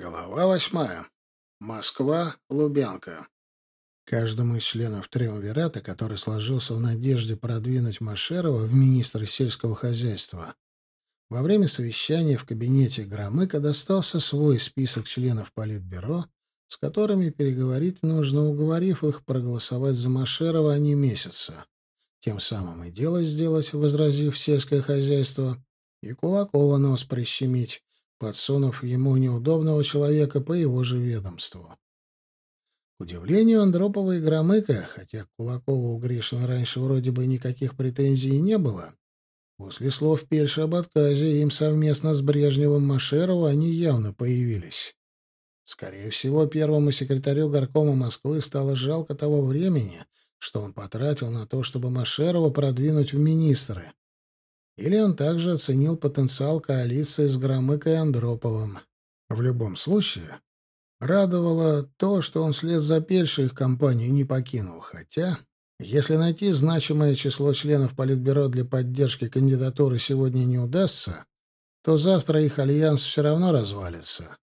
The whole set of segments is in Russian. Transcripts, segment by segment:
Глава восьмая. Москва, Лубянка. Каждому из членов Триумвирата, который сложился в надежде продвинуть Машерова в министра сельского хозяйства, во время совещания в кабинете Громыка достался свой список членов Политбюро, с которыми переговорить нужно, уговорив их проголосовать за Машерова, а не месяца. Тем самым и дело сделать, возразив сельское хозяйство, и Кулакова нос прищемить, подсунув ему неудобного человека по его же ведомству. К удивлению Андропова и Громыка, хотя к Кулакову у Гришина раньше вроде бы никаких претензий не было, после слов Пельша об отказе им совместно с Брежневым Машерова они явно появились. Скорее всего, первому секретарю горкома Москвы стало жалко того времени, что он потратил на то, чтобы Машерова продвинуть в министры, или он также оценил потенциал коалиции с Громыкой и Андроповым. В любом случае, радовало то, что он вслед за Пельшей их компанию не покинул, хотя, если найти значимое число членов Политбюро для поддержки кандидатуры сегодня не удастся, то завтра их альянс все равно развалится.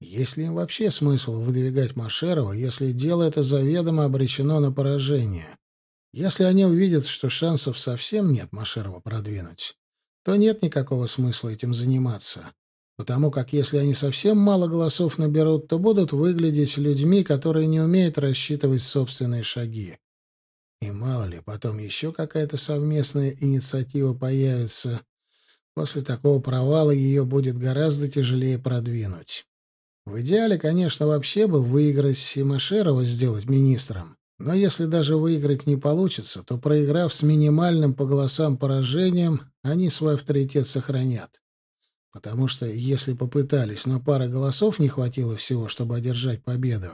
Есть ли им вообще смысл выдвигать Машерова, если дело это заведомо обречено на поражение? Если они увидят, что шансов совсем нет Машерова продвинуть, то нет никакого смысла этим заниматься. Потому как если они совсем мало голосов наберут, то будут выглядеть людьми, которые не умеют рассчитывать собственные шаги. И мало ли, потом еще какая-то совместная инициатива появится. После такого провала ее будет гораздо тяжелее продвинуть. В идеале, конечно, вообще бы выиграть и Машерова сделать министром. Но если даже выиграть не получится, то, проиграв с минимальным по голосам поражением, они свой авторитет сохранят. Потому что если попытались, но пары голосов не хватило всего, чтобы одержать победу,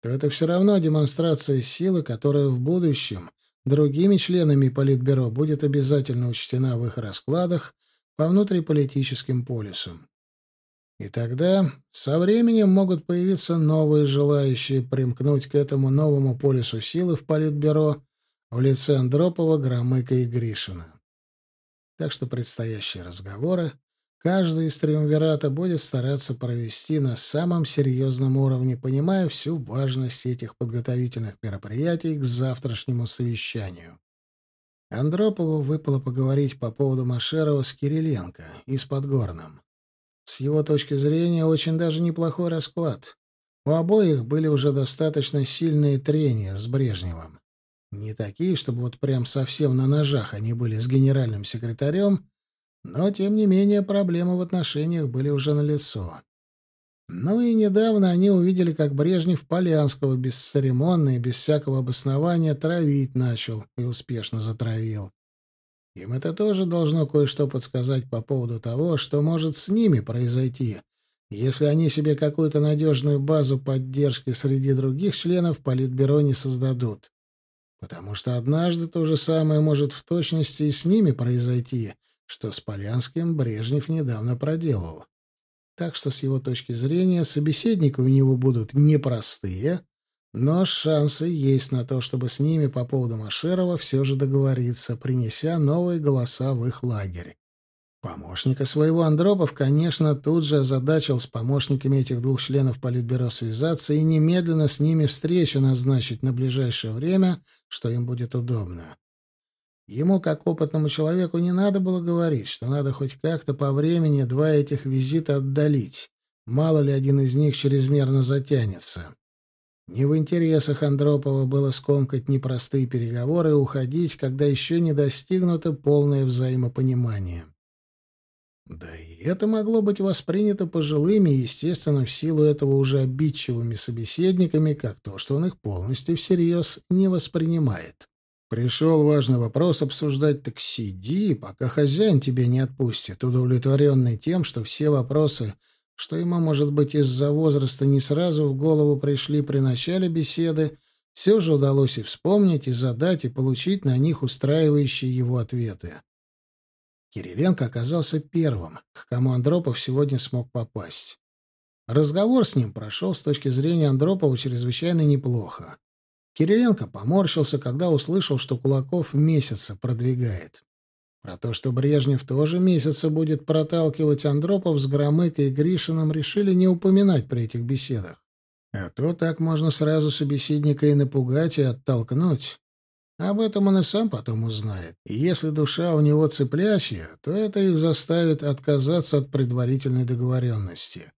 то это все равно демонстрация силы, которая в будущем другими членами Политбюро будет обязательно учтена в их раскладах по внутриполитическим полюсам. И тогда со временем могут появиться новые желающие примкнуть к этому новому полюсу силы в Политбюро в лице Андропова, Громыка и Гришина. Так что предстоящие разговоры каждый из триумвирата будет стараться провести на самом серьезном уровне, понимая всю важность этих подготовительных мероприятий к завтрашнему совещанию. Андропову выпало поговорить по поводу Машерова с Кириленко и с Подгорным. С его точки зрения, очень даже неплохой расклад. У обоих были уже достаточно сильные трения с Брежневым. Не такие, чтобы вот прям совсем на ножах они были с генеральным секретарем, но, тем не менее, проблемы в отношениях были уже налицо. Ну и недавно они увидели, как Брежнев Полянского бесцеремонно и без всякого обоснования травить начал и успешно затравил. Им это тоже должно кое-что подсказать по поводу того, что может с ними произойти, если они себе какую-то надежную базу поддержки среди других членов Политбюро не создадут. Потому что однажды то же самое может в точности и с ними произойти, что с Полянским Брежнев недавно проделал. Так что с его точки зрения собеседники у него будут непростые, но шансы есть на то, чтобы с ними по поводу Машерова все же договориться, принеся новые голоса в их лагерь. Помощника своего Андропов, конечно, тут же озадачил с помощниками этих двух членов Политбюро связаться и немедленно с ними встречу назначить на ближайшее время, что им будет удобно. Ему, как опытному человеку, не надо было говорить, что надо хоть как-то по времени два этих визита отдалить. Мало ли один из них чрезмерно затянется. Не в интересах Андропова было скомкать непростые переговоры и уходить, когда еще не достигнуто полное взаимопонимание. Да и это могло быть воспринято пожилыми, естественно, в силу этого уже обидчивыми собеседниками, как то, что он их полностью всерьез не воспринимает. Пришел важный вопрос обсуждать, так сиди, пока хозяин тебя не отпустит, удовлетворенный тем, что все вопросы что ему, может быть, из-за возраста не сразу в голову пришли при начале беседы, все же удалось и вспомнить, и задать, и получить на них устраивающие его ответы. Кириленко оказался первым, к кому Андропов сегодня смог попасть. Разговор с ним прошел с точки зрения Андропова чрезвычайно неплохо. Кириленко поморщился, когда услышал, что Кулаков месяца продвигает. Про то, что Брежнев тоже месяца будет проталкивать Андропов с Громыкой и Гришиным, решили не упоминать при этих беседах. А то так можно сразу собеседника и напугать, и оттолкнуть. Об этом он и сам потом узнает. И если душа у него цеплящая, то это их заставит отказаться от предварительной договоренности.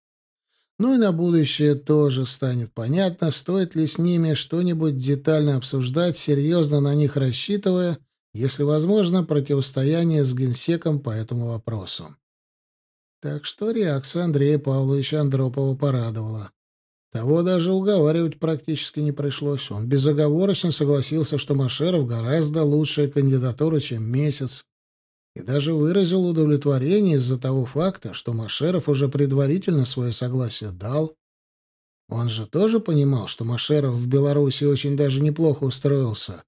Ну и на будущее тоже станет понятно, стоит ли с ними что-нибудь детально обсуждать, серьезно на них рассчитывая, если возможно, противостояние с генсеком по этому вопросу. Так что реакция Андрея Павловича Андропова порадовала. Того даже уговаривать практически не пришлось. Он безоговорочно согласился, что Машеров гораздо лучшая кандидатура, чем месяц, и даже выразил удовлетворение из-за того факта, что Машеров уже предварительно свое согласие дал. Он же тоже понимал, что Машеров в Беларуси очень даже неплохо устроился,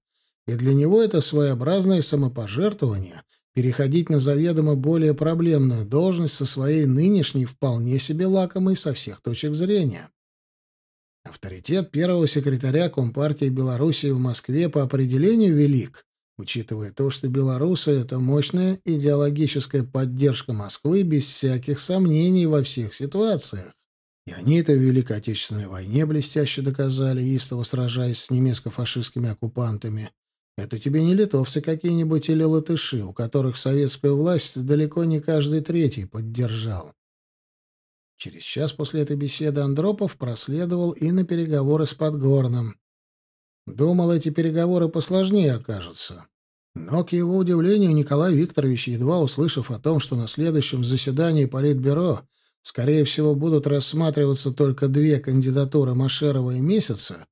и для него это своеобразное самопожертвование переходить на заведомо более проблемную должность со своей нынешней вполне себе лакомой со всех точек зрения. Авторитет первого секретаря Компартии Белоруссии в Москве по определению велик, учитывая то, что белорусы — это мощная идеологическая поддержка Москвы без всяких сомнений во всех ситуациях. И они это в Великой Отечественной войне блестяще доказали, истово сражаясь с немецко-фашистскими оккупантами. Это тебе не литовцы какие-нибудь или латыши, у которых советскую власть далеко не каждый третий поддержал. Через час после этой беседы Андропов проследовал и на переговоры с Подгорным. Думал, эти переговоры посложнее окажутся. Но, к его удивлению, Николай Викторович, едва услышав о том, что на следующем заседании Политбюро, скорее всего, будут рассматриваться только две кандидатуры Машерова и Месяца,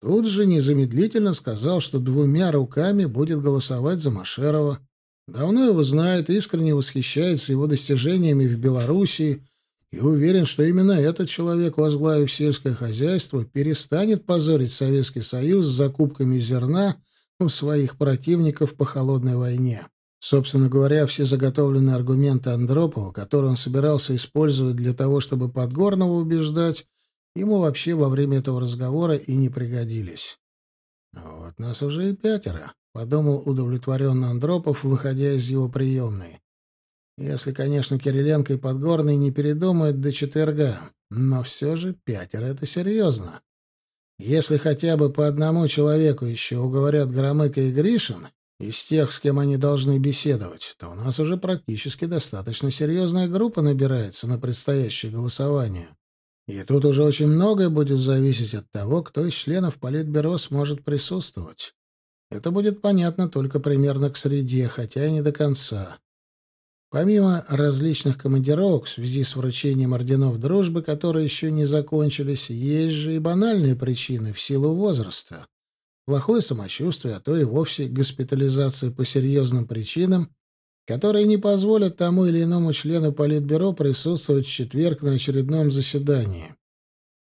тут же незамедлительно сказал, что двумя руками будет голосовать за Машерова. Давно его знает, искренне восхищается его достижениями в Белоруссии — и уверен, что именно этот человек, возглавив сельское хозяйство, перестанет позорить Советский Союз с закупками зерна у своих противников по холодной войне. Собственно говоря, все заготовленные аргументы Андропова, которые он собирался использовать для того, чтобы Подгорного убеждать, ему вообще во время этого разговора и не пригодились. «Вот нас уже и пятеро», — подумал удовлетворенно Андропов, выходя из его приемной. Если, конечно, Кириленко и Подгорный не передумают до четверга. Но все же пятеро — это серьезно. Если хотя бы по одному человеку еще уговорят Громыка и Гришин, из тех, с кем они должны беседовать, то у нас уже практически достаточно серьезная группа набирается на предстоящее голосование. И тут уже очень многое будет зависеть от того, кто из членов Политбюро сможет присутствовать. Это будет понятно только примерно к среде, хотя и не до конца. Помимо различных командировок в связи с вручением орденов дружбы, которые еще не закончились, есть же и банальные причины в силу возраста. Плохое самочувствие, а то и вовсе госпитализация по серьезным причинам, которые не позволят тому или иному члену Политбюро присутствовать в четверг на очередном заседании.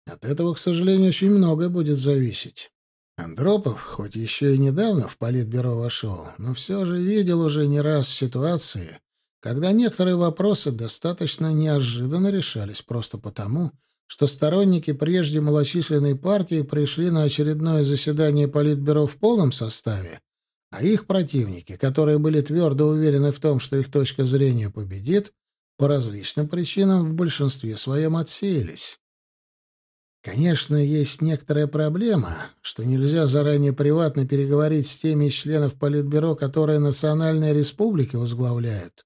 От этого, к сожалению, очень многое будет зависеть. Андропов, хоть еще и недавно в Политбюро вошел, но все же видел уже не раз ситуации, когда некоторые вопросы достаточно неожиданно решались просто потому, что сторонники прежде малочисленной партии пришли на очередное заседание Политбюро в полном составе, а их противники, которые были твердо уверены в том, что их точка зрения победит, по различным причинам в большинстве своем отсеялись. Конечно, есть некоторая проблема, что нельзя заранее приватно переговорить с теми из членов Политбюро, которые национальные республики возглавляют.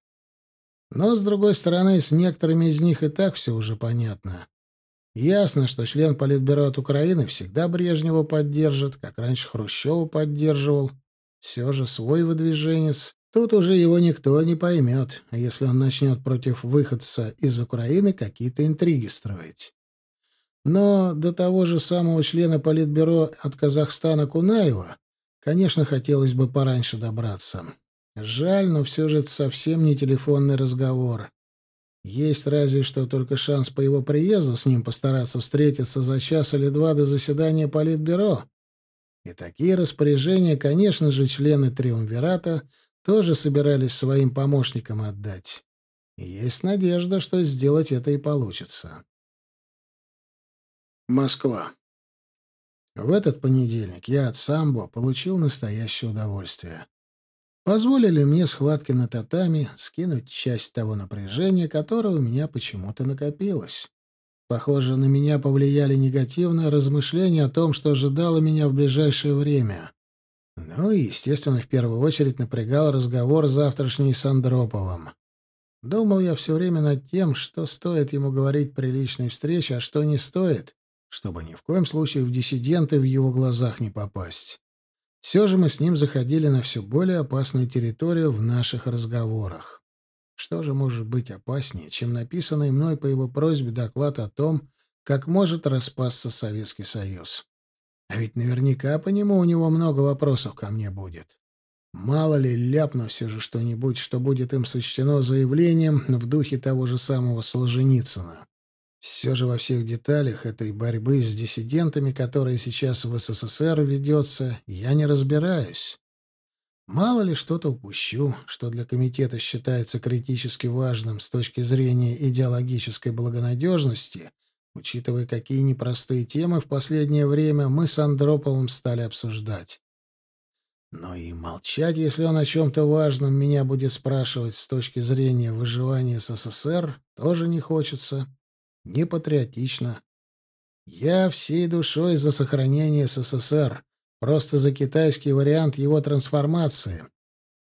Но, с другой стороны, с некоторыми из них и так все уже понятно. Ясно, что член Политбюро от Украины всегда Брежнева поддержит, как раньше Хрущева поддерживал. Все же свой выдвиженец. Тут уже его никто не поймет, если он начнет против выходца из Украины какие-то интриги строить. Но до того же самого члена Политбюро от Казахстана Кунаева, конечно, хотелось бы пораньше добраться. Жаль, но все же это совсем не телефонный разговор. Есть разве что только шанс по его приезду с ним постараться встретиться за час или два до заседания Политбюро. И такие распоряжения, конечно же, члены Триумвирата тоже собирались своим помощникам отдать. И есть надежда, что сделать это и получится. Москва. В этот понедельник я от самбо получил настоящее удовольствие. Позволили мне схватки на татами скинуть часть того напряжения, которое у меня почему-то накопилось. Похоже, на меня повлияли негативные размышления о том, что ожидало меня в ближайшее время. Ну и, естественно, в первую очередь напрягал разговор завтрашний с Андроповым. Думал я все время над тем, что стоит ему говорить при личной встрече, а что не стоит, чтобы ни в коем случае в диссиденты в его глазах не попасть. Все же мы с ним заходили на все более опасную территорию в наших разговорах. Что же может быть опаснее, чем написанный мной по его просьбе доклад о том, как может распасться Советский Союз? А ведь наверняка по нему у него много вопросов ко мне будет. Мало ли ляпну все же что-нибудь, что будет им сочтено заявлением в духе того же самого Солженицына. Все же во всех деталях этой борьбы с диссидентами, которая сейчас в СССР ведется, я не разбираюсь. Мало ли что-то упущу, что для комитета считается критически важным с точки зрения идеологической благонадежности, учитывая, какие непростые темы в последнее время мы с Андроповым стали обсуждать. Но и молчать, если он о чем-то важном меня будет спрашивать с точки зрения выживания СССР, тоже не хочется. Не патриотично. Я всей душой за сохранение СССР, Просто за китайский вариант его трансформации.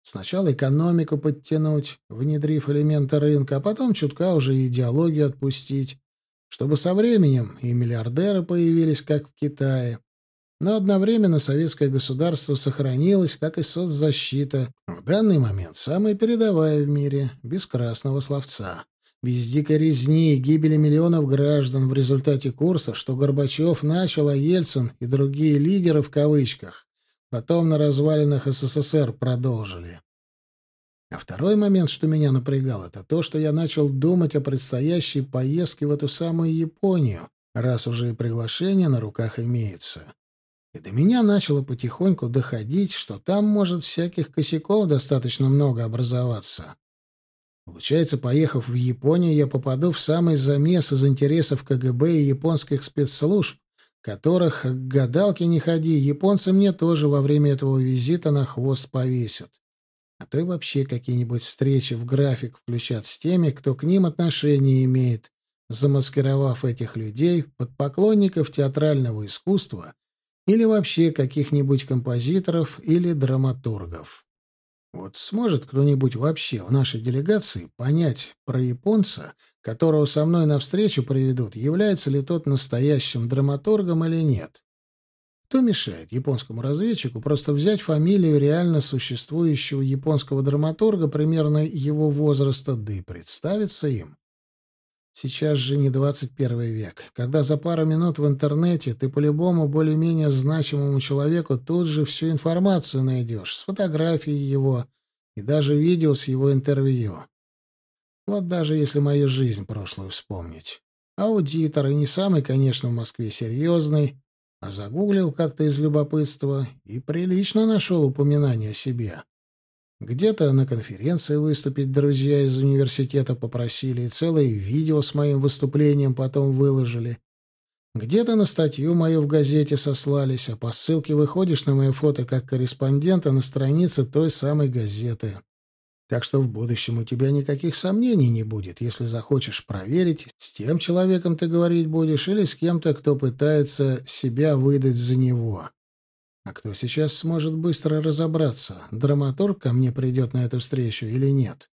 Сначала экономику подтянуть, внедрив элементы рынка, а потом чутка уже идеологию отпустить, чтобы со временем и миллиардеры появились, как в Китае. Но одновременно советское государство сохранилось, как и соцзащита, в данный момент самая передовая в мире, без красного словца без дикой резни и гибели миллионов граждан в результате курса, что Горбачев начал, а Ельцин и другие лидеры в кавычках потом на развалинах СССР продолжили. А второй момент, что меня напрягал, это то, что я начал думать о предстоящей поездке в эту самую Японию, раз уже и приглашение на руках имеется. И до меня начало потихоньку доходить, что там может всяких косяков достаточно много образоваться. Получается, поехав в Японию, я попаду в самый замес из интересов КГБ и японских спецслужб, которых к гадалке не ходи, японцы мне тоже во время этого визита на хвост повесят. А то и вообще какие-нибудь встречи в график включат с теми, кто к ним отношение имеет, замаскировав этих людей под поклонников театрального искусства или вообще каких-нибудь композиторов или драматургов. Вот сможет кто-нибудь вообще в нашей делегации понять про японца, которого со мной навстречу приведут, является ли тот настоящим драматургом или нет? Кто мешает японскому разведчику просто взять фамилию реально существующего японского драматурга примерно его возраста, да и представиться им? Сейчас же не 21 век, когда за пару минут в интернете ты по любому более-менее значимому человеку тут же всю информацию найдешь, с фотографией его и даже видео с его интервью. Вот даже если мою жизнь прошлую вспомнить. Аудитор, и не самый, конечно, в Москве серьезный, а загуглил как-то из любопытства и прилично нашел упоминание о себе. Где-то на конференции выступить друзья из университета попросили, и целое видео с моим выступлением потом выложили. Где-то на статью мою в газете сослались, а по ссылке выходишь на мое фото как корреспондента на странице той самой газеты. Так что в будущем у тебя никаких сомнений не будет, если захочешь проверить, с тем человеком ты говорить будешь или с кем-то, кто пытается себя выдать за него. А кто сейчас сможет быстро разобраться, драматург ко мне придет на эту встречу или нет?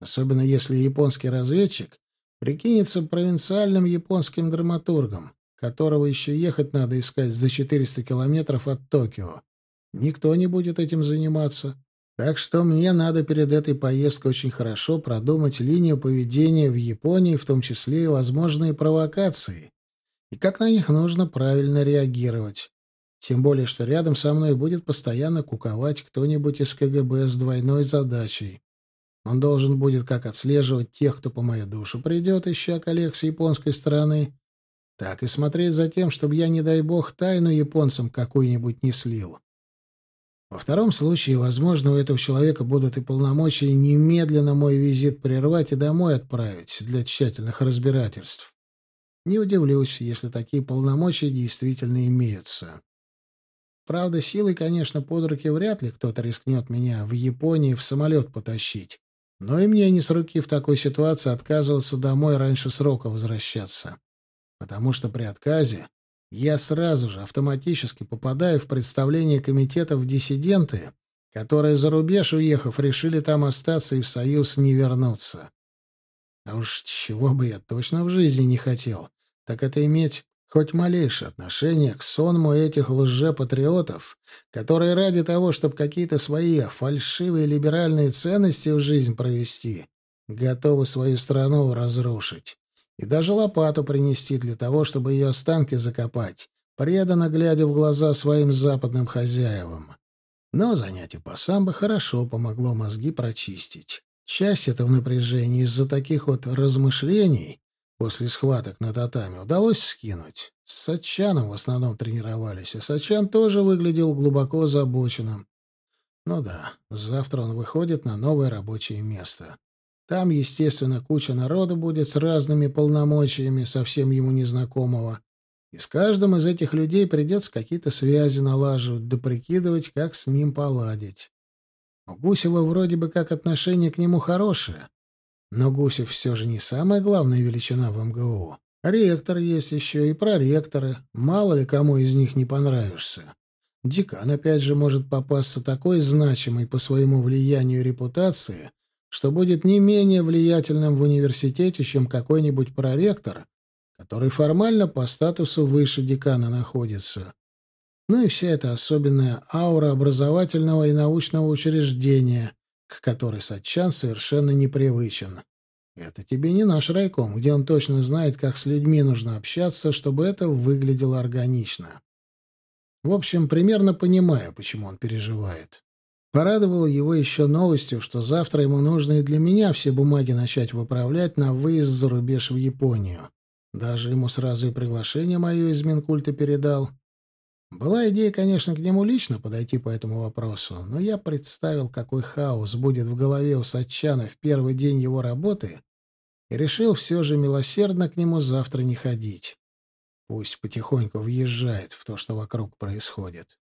Особенно если японский разведчик прикинется провинциальным японским драматургом, которого еще ехать надо искать за 400 километров от Токио. Никто не будет этим заниматься. Так что мне надо перед этой поездкой очень хорошо продумать линию поведения в Японии, в том числе и возможные провокации, и как на них нужно правильно реагировать. Тем более, что рядом со мной будет постоянно куковать кто-нибудь из КГБ с двойной задачей. Он должен будет как отслеживать тех, кто по мою душу придет, ища коллег с японской стороны, так и смотреть за тем, чтобы я, не дай бог, тайну японцам какую-нибудь не слил. Во втором случае, возможно, у этого человека будут и полномочия немедленно мой визит прервать и домой отправить для тщательных разбирательств. Не удивлюсь, если такие полномочия действительно имеются. Правда, силой, конечно, под руки вряд ли кто-то рискнет меня в Японии в самолет потащить. Но и мне не с руки в такой ситуации отказываться домой раньше срока возвращаться. Потому что при отказе я сразу же автоматически попадаю в представление комитетов диссиденты, которые за рубеж уехав решили там остаться и в Союз не вернуться. А уж чего бы я точно в жизни не хотел, так это иметь хоть малейшее отношение к сонму этих лжепатриотов, которые ради того, чтобы какие-то свои фальшивые либеральные ценности в жизнь провести, готовы свою страну разрушить. И даже лопату принести для того, чтобы ее останки закопать, преданно глядя в глаза своим западным хозяевам. Но занятие по самбо хорошо помогло мозги прочистить. Часть этого напряжения из-за таких вот размышлений после схваток на татами удалось скинуть. С Сачаном в основном тренировались, а Сачан тоже выглядел глубоко озабоченным. Ну да, завтра он выходит на новое рабочее место. Там, естественно, куча народу будет с разными полномочиями, совсем ему незнакомого. И с каждым из этих людей придется какие-то связи налаживать, да прикидывать, как с ним поладить. У Гусева вроде бы как отношение к нему хорошее, но Гусев все же не самая главная величина в МГУ. Ректор есть еще и проректоры. Мало ли кому из них не понравишься. Декан, опять же, может попасться такой значимый по своему влиянию репутации, что будет не менее влиятельным в университете, чем какой-нибудь проректор, который формально по статусу выше декана находится. Ну и вся эта особенная аура образовательного и научного учреждения, к которой Сатчан совершенно непривычен. Это тебе не наш райком, где он точно знает, как с людьми нужно общаться, чтобы это выглядело органично. В общем, примерно понимаю, почему он переживает. Порадовало его еще новостью, что завтра ему нужно и для меня все бумаги начать выправлять на выезд за рубеж в Японию. Даже ему сразу и приглашение мое из Минкульта передал. Была идея, конечно, к нему лично подойти по этому вопросу, но я представил, какой хаос будет в голове у Сатчана в первый день его работы, и решил все же милосердно к нему завтра не ходить. Пусть потихоньку въезжает в то, что вокруг происходит.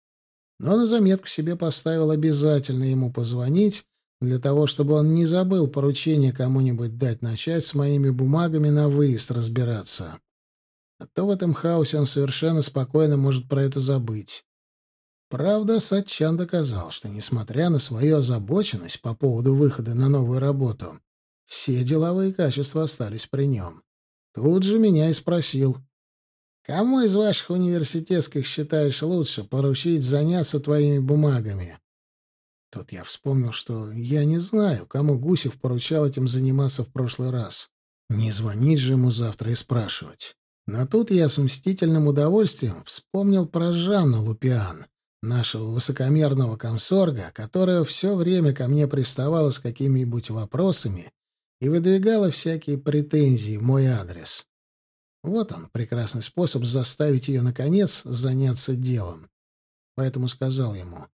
Но на заметку себе поставил обязательно ему позвонить, для того, чтобы он не забыл поручение кому-нибудь дать начать с моими бумагами на выезд разбираться. А то в этом хаосе он совершенно спокойно может про это забыть. Правда, Сатчан доказал, что, несмотря на свою озабоченность по поводу выхода на новую работу, все деловые качества остались при нем. Тут же меня и спросил. «Кому из ваших университетских считаешь лучше поручить заняться твоими бумагами?» Тут я вспомнил, что я не знаю, кому Гусев поручал этим заниматься в прошлый раз. Не звонить же ему завтра и спрашивать. Но тут я с мстительным удовольствием вспомнил про Жанну Лупиан, нашего высокомерного комсорга, которая все время ко мне приставала с какими-нибудь вопросами и выдвигала всякие претензии в мой адрес. Вот он, прекрасный способ заставить ее, наконец, заняться делом. Поэтому сказал ему,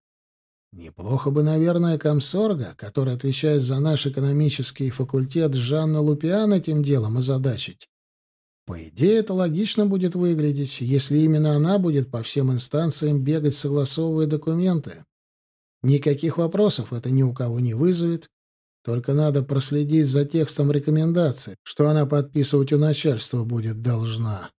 «Неплохо бы, наверное, комсорга, который отвечает за наш экономический факультет, Жанну Лупиан этим делом озадачить. По идее, это логично будет выглядеть, если именно она будет по всем инстанциям бегать, согласовывая документы. Никаких вопросов это ни у кого не вызовет, только надо проследить за текстом рекомендаций, что она подписывать у начальства будет должна.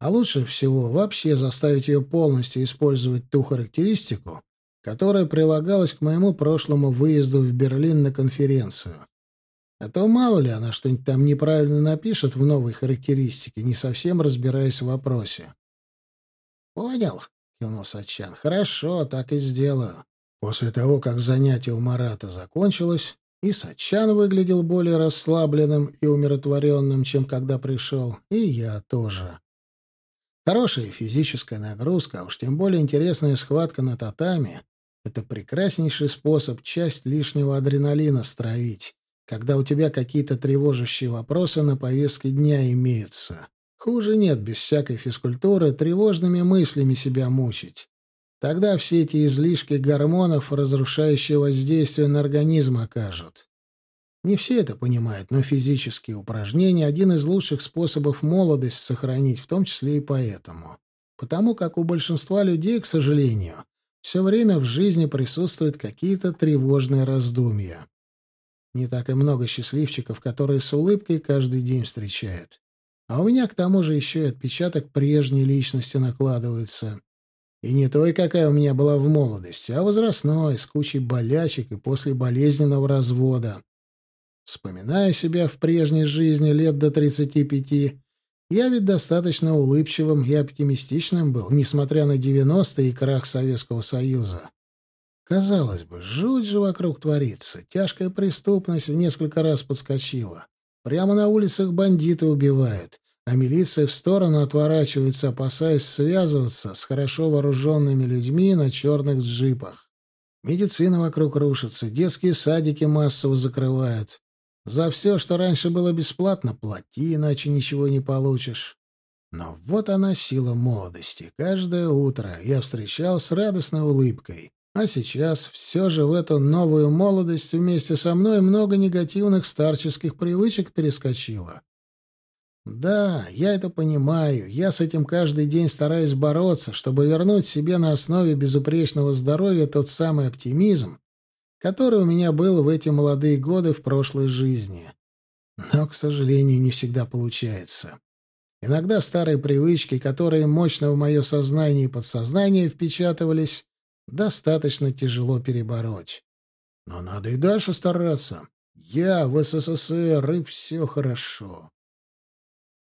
А лучше всего вообще заставить ее полностью использовать ту характеристику, которая прилагалась к моему прошлому выезду в Берлин на конференцию. А то мало ли она что-нибудь там неправильно напишет в новой характеристике, не совсем разбираясь в вопросе. «Понял», — кивнул Сачан. «Хорошо, так и сделаю». После того, как занятие у Марата закончилось, и Сачан выглядел более расслабленным и умиротворенным, чем когда пришел, и я тоже. Хорошая физическая нагрузка, а уж тем более интересная схватка на татами — это прекраснейший способ часть лишнего адреналина стравить когда у тебя какие-то тревожащие вопросы на повестке дня имеются. Хуже нет без всякой физкультуры тревожными мыслями себя мучить. Тогда все эти излишки гормонов разрушающее воздействие на организм окажут. Не все это понимают, но физические упражнения — один из лучших способов молодость сохранить, в том числе и поэтому. Потому как у большинства людей, к сожалению, все время в жизни присутствуют какие-то тревожные раздумья. Не так и много счастливчиков, которые с улыбкой каждый день встречают. А у меня к тому же еще и отпечаток прежней личности накладывается. И не той, какая у меня была в молодости, а возрастной, с кучей болячек и после болезненного развода. Вспоминая себя в прежней жизни лет до 35, я ведь достаточно улыбчивым и оптимистичным был, несмотря на 90-е и крах Советского Союза. Казалось бы, жуть же вокруг творится. Тяжкая преступность в несколько раз подскочила. Прямо на улицах бандиты убивают, а милиция в сторону отворачивается, опасаясь связываться с хорошо вооруженными людьми на черных джипах. Медицина вокруг рушится, детские садики массово закрывают. За все, что раньше было бесплатно, плати, иначе ничего не получишь. Но вот она сила молодости. Каждое утро я встречал с радостной улыбкой. А сейчас все же в эту новую молодость вместе со мной много негативных старческих привычек перескочило. Да, я это понимаю. Я с этим каждый день стараюсь бороться, чтобы вернуть себе на основе безупречного здоровья тот самый оптимизм, который у меня был в эти молодые годы в прошлой жизни. Но, к сожалению, не всегда получается. Иногда старые привычки, которые мощно в мое сознание и подсознание впечатывались, достаточно тяжело перебороть. Но надо и дальше стараться. Я в СССР, и все хорошо.